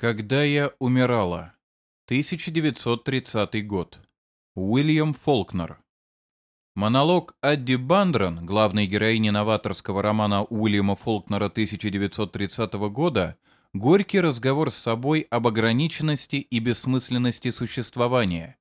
Когда я умирала. 1930 год. Уильям Фолкнер. Монолог Адди Бандран, главной героини новаторского романа Уильяма Фолкнера 1930 года, горький разговор с собой об ограниченности и бессмысленности существования.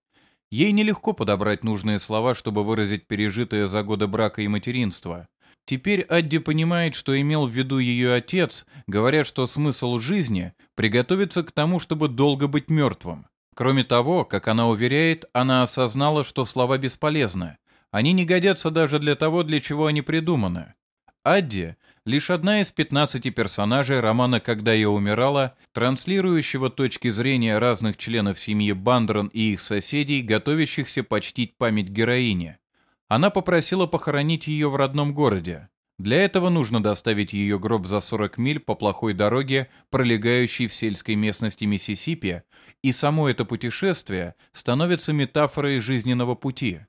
Ей нелегко подобрать нужные слова, чтобы выразить пережитое за годы брака и материнства. Теперь Адди понимает, что имел в виду ее отец, говоря, что смысл жизни — приготовиться к тому, чтобы долго быть мертвым. Кроме того, как она уверяет, она осознала, что слова бесполезны. Они не годятся даже для того, для чего они придуманы. Адди — лишь одна из 15 персонажей романа «Когда я умирала», транслирующего точки зрения разных членов семьи Бандрон и их соседей, готовящихся почтить память героини. Она попросила похоронить ее в родном городе. Для этого нужно доставить ее гроб за 40 миль по плохой дороге, пролегающей в сельской местности Миссисипи, и само это путешествие становится метафорой жизненного пути.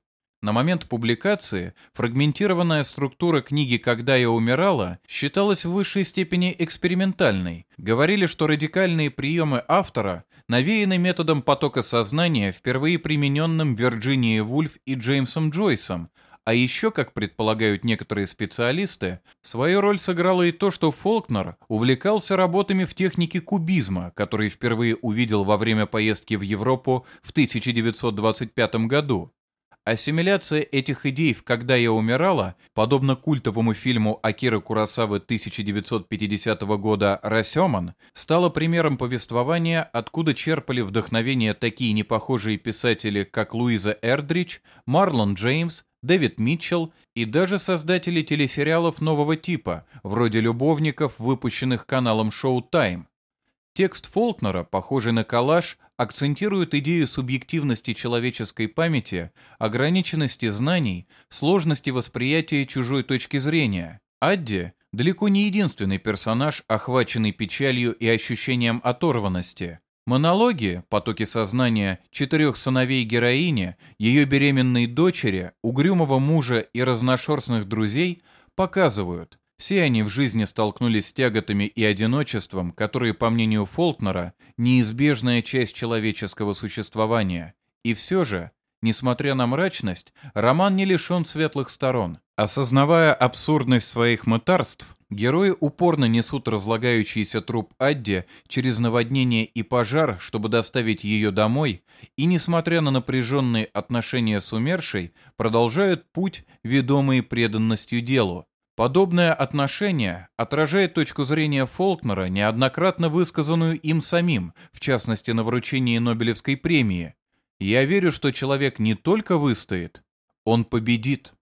На момент публикации фрагментированная структура книги «Когда я умирала» считалась в высшей степени экспериментальной. Говорили, что радикальные приемы автора навеяны методом потока сознания, впервые примененным Вирджинией Вульф и Джеймсом Джойсом, а еще, как предполагают некоторые специалисты, свою роль сыграло и то, что Фолкнер увлекался работами в технике кубизма, который впервые увидел во время поездки в Европу в 1925 году. Ассимиляция этих идей в «Когда я умирала», подобно культовому фильму Акиры Курасавы 1950 года «Расеман», стала примером повествования, откуда черпали вдохновение такие непохожие писатели, как Луиза Эрдрич, Марлон Джеймс, Дэвид Митчелл и даже создатели телесериалов нового типа, вроде «Любовников», выпущенных каналом Showtime. Текст Фолкнера, похожий на коллаж, акцентирует идею субъективности человеческой памяти, ограниченности знаний, сложности восприятия чужой точки зрения. Адди – далеко не единственный персонаж, охваченный печалью и ощущением оторванности. Монологи, потоки сознания четырех сыновей героини, ее беременной дочери, угрюмого мужа и разношерстных друзей показывают, все они в жизни столкнулись с тяготами и одиночеством, которые, по мнению Фолкнера, неизбежная часть человеческого существования. И все же, несмотря на мрачность, роман не лишен светлых сторон. Осознавая абсурдность своих мытарств, герои упорно несут разлагающийся труп Адди через наводнение и пожар, чтобы доставить ее домой, и, несмотря на напряженные отношения с умершей, продолжают путь, ведомый преданностью делу. Подобное отношение отражает точку зрения Фолкнера, неоднократно высказанную им самим, в частности на вручении Нобелевской премии. «Я верю, что человек не только выстоит, он победит».